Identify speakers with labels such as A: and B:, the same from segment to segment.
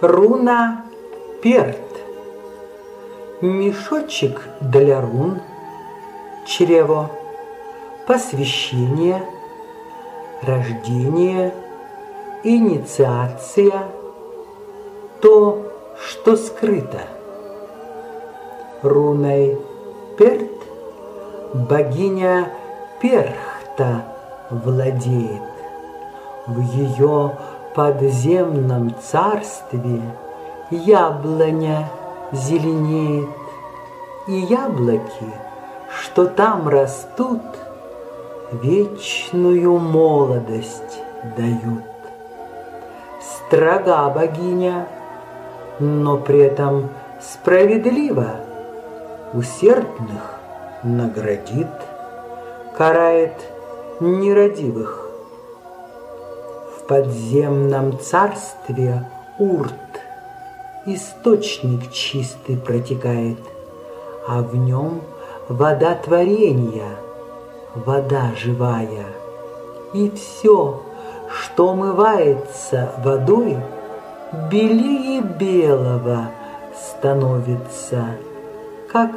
A: Руна Перт. Мешочек для рун. Чрево. Посвящение. Рождение. Инициация. То, что скрыто. Руной Перт богиня Перхта владеет. В ее подземном царстве яблоня зеленеет, и яблоки, что там растут, вечную молодость дают. Строга богиня, но при этом справедлива, усердных наградит, карает нерадивых подземном царстве Урт источник чистый протекает, а в нем вода творения, вода живая. И все, что умывается водой, белее белого становится, как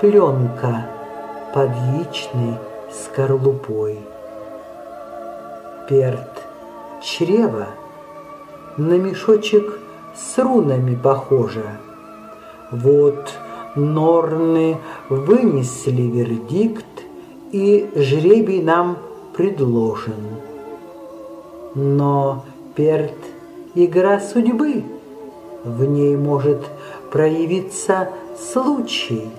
A: пленка под яичной скорлупой. Перт чрево на мешочек с рунами похоже. Вот Норны вынесли вердикт, и жребий нам предложен. Но перт — игра судьбы, в ней может проявиться случай,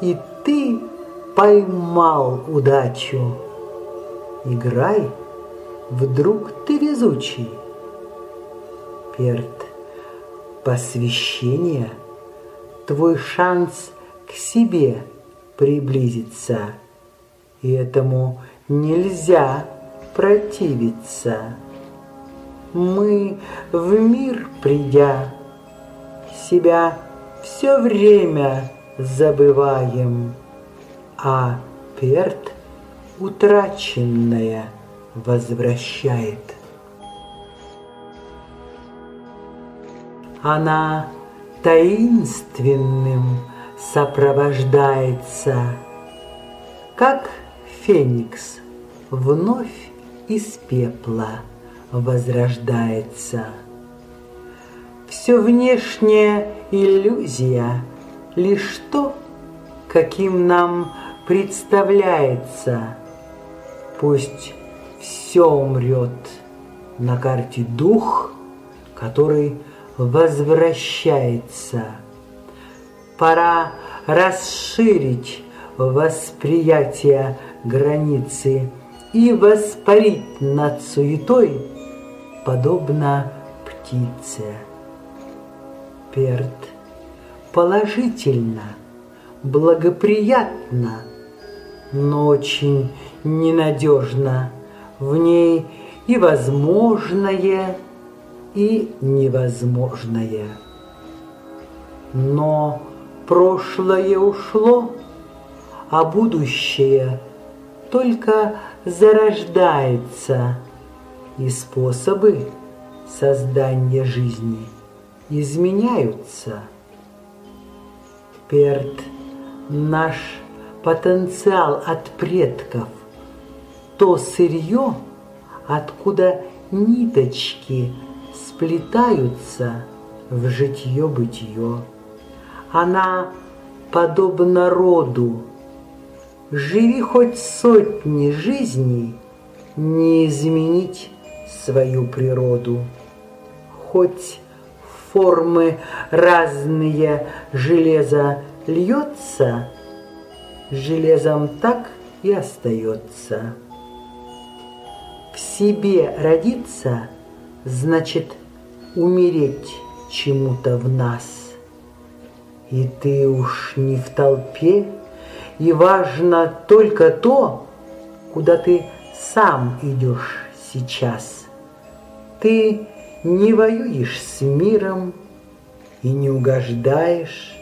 A: и ты поймал удачу. Играй — Вдруг ты везучий? Перт, посвящение — твой шанс к себе приблизиться, и этому нельзя противиться. Мы в мир придя, себя все время забываем, а перт утраченное — возвращает. Она таинственным сопровождается, как феникс вновь из пепла возрождается. Все внешняя иллюзия, лишь то, каким нам представляется. Пусть все умрет. На карте дух, который возвращается. Пора расширить восприятие границы и воспарить над суетой, подобно птице. Перт положительно, благоприятно, но очень ненадежно – в ней и возможное, и невозможное. Но прошлое ушло, а будущее только зарождается, и способы создания жизни изменяются. Перт – наш потенциал от предков – то сырье, откуда ниточки сплетаются в житье-бытие. Она подобна роду. Живи хоть сотни жизней, не изменить свою природу. Хоть формы разные железо льется, железом так и остается. В себе родиться значит умереть чему-то в нас. И ты уж не в толпе, и важно только то, куда ты сам идешь сейчас. Ты не воюешь с миром и не угождаешь.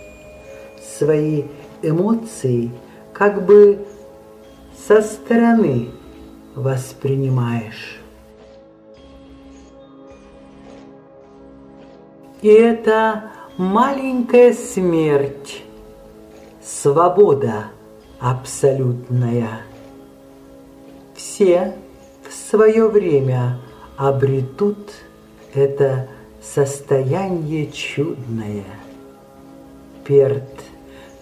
A: Свои эмоции как бы со стороны воспринимаешь. И это маленькая смерть, свобода абсолютная. Все в свое время обретут это состояние чудное. Перт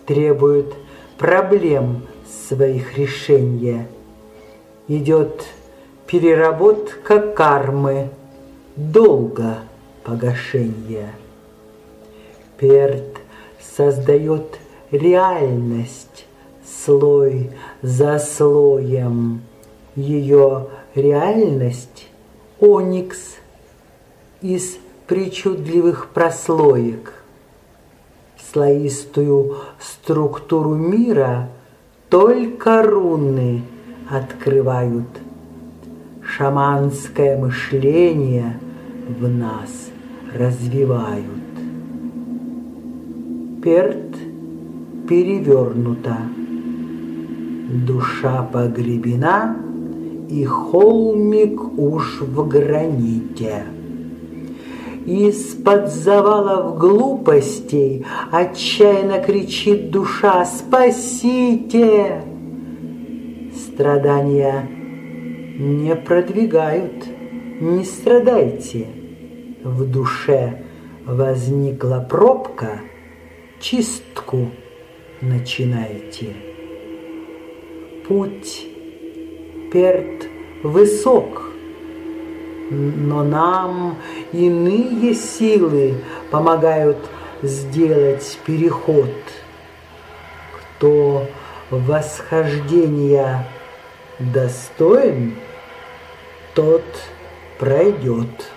A: требует проблем своих решения. Идет переработка кармы, долго погашения. Перт создает реальность слой за слоем. Ее реальность – оникс из причудливых прослоек. Слоистую структуру мира только руны открывают. Шаманское мышление в нас развивают. Перт перевернута, душа погребена, и холмик уж в граните. Из-под завалов глупостей Отчаянно кричит душа «Спасите!» Страдания не продвигают, не страдайте. В душе возникла пробка, чистку начинайте. Путь перт высок, но нам иные силы помогают сделать переход. Кто восхождения достоин, тот пройдет.